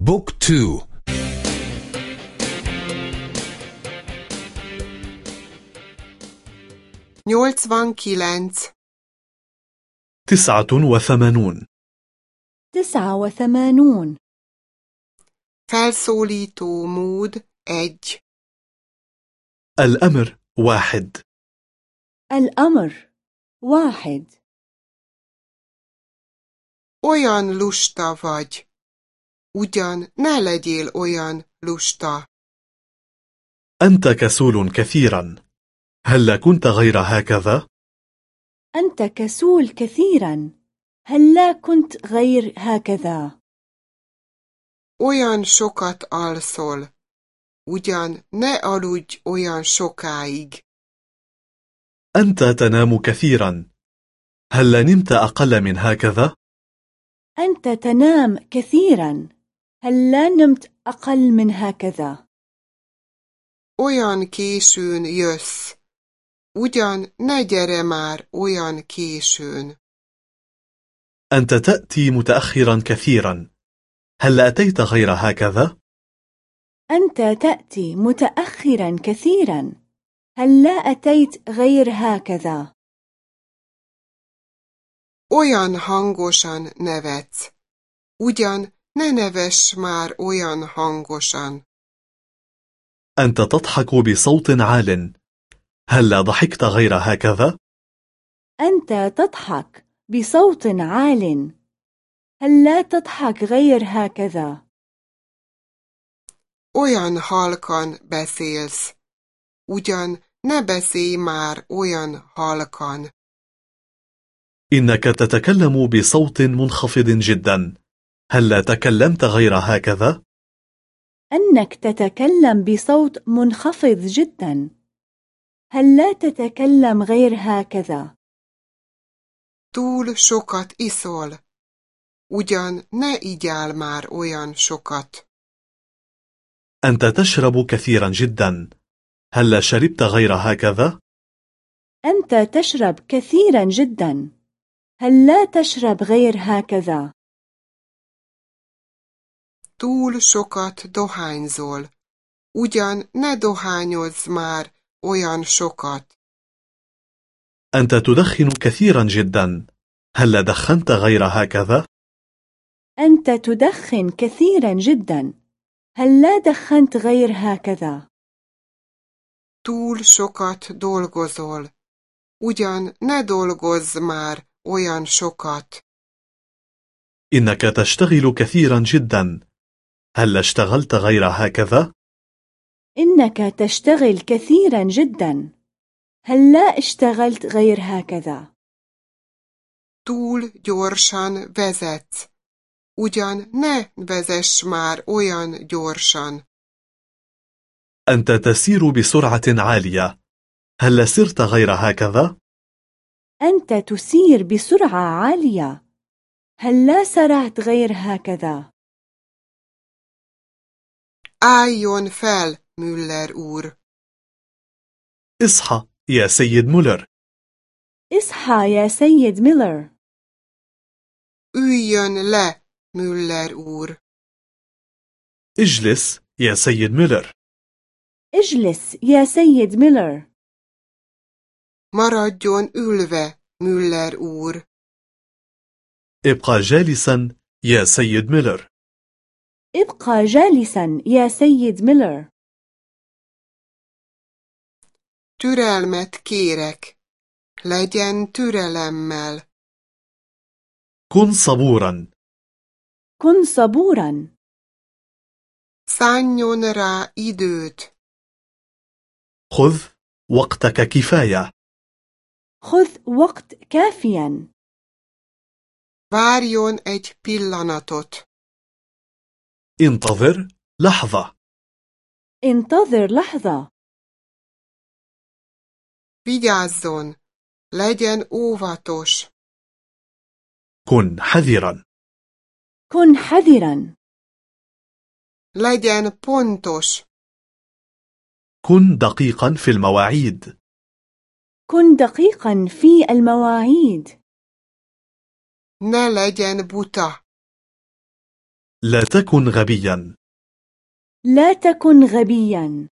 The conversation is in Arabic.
بوك تو. nyolcvan kilenc تسعة وثمانون. تسعة وثمانون. felszólító mód egy الأمر واحد. الأمر واحد. olyan lusta vagy ugyan ne legyél olyan lusta. أنت كسول كثيرا. هل كنت غير هكذا؟ أنت كسول كثيرا. هل لا كنت غير هكذا؟ Olyan sokat alszol. Ugyan ne aludj olyan sokáig. أنت تنام كثيرا. هل نمت أقل من هكذا؟ أنت تنام كثيرا. هل لا نمت أقل من هكذا؟ olyan későn jössz ugyan ne gyere már olyan későn أنت تأتي متأخرا كثيرا. هل أتيت غير هكذا؟ أنت تأتي متأخرا كثيرا. هل لا أتيت غير هكذا؟ olyan hangosan nevetsz ugyan ne nevess már olyan hangosan. أنت تضحك بصوت عال. هل لا ضحكت غير هكذا؟ أنت تضحك بصوت عال. هل لا تضحك غير هكذا؟ Olyan halkan beszélsz. Ugyan ne beszélj már olyan halkan. إنك تتكلم بصوت منخفض جدا. هل لا تكلمت غير هكذا؟ أنك تتكلم بصوت منخفض جدا. هل لا تتكلم غير هكذا؟ Túl sokat iszol. Ugyan ne igyál már olyan sokat. أنت تشرب كثيرا جدا. هل لا شربت غير هكذا؟ أنت تشرب كثيرا جدا. هل لا تشرب غير هكذا؟ túl sokat dohányzol. Ugyan ne dohányozz már olyan sokat. أنت تدخن كثيرا جدا. هل دخنت غير هكذا؟ أنت تدخن كثيرا جدا. هل لا دخنت غير هكذا؟ طول شوكات دولغوزول. وجان ne مار már olyan sokat. إنك تشتغل كثيرا جداً. هل اشتغلت غير هكذا؟ إنك تشتغل كثيرا جدا. هل لا اشتغلت غير هكذا؟ túl gyorsan vezetsz ugyan ne vezess már olyan gyorsan أنت تسير بسرعة عالية. هل سرت غير هكذا؟ أنت تسير بسرعة عالية. هل لا سرعت غير هكذا؟ Álljon fel Müller úr. اصحى يا سيد مولر اصحى يا سيد ميلر üljön le Müller úr. اجلس يا سيد ميلر اجلس يا سيد ميلر maradjon ülve Müller úr. ابقى جالسا يا سيد ميلر ابقى جالسا يا سيد ميلر türelmet kérek legyen türelemmel كن صبورا كن صبورا Szánjon rá időt, خذ وقتك كفاية خذ وقت كافيا várjon egy pillanatot, انتظر لحظة. انتظر لحظة. Vigyázzon, legyen óvatos, كن حذرا. كن حذرا. Legyen pontos, كن دقيقا في المواعيد. كن دقيقا في المواعيد. Ne legyen buta, لا تكن غبيا. لا تكن غبيا.